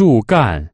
树干。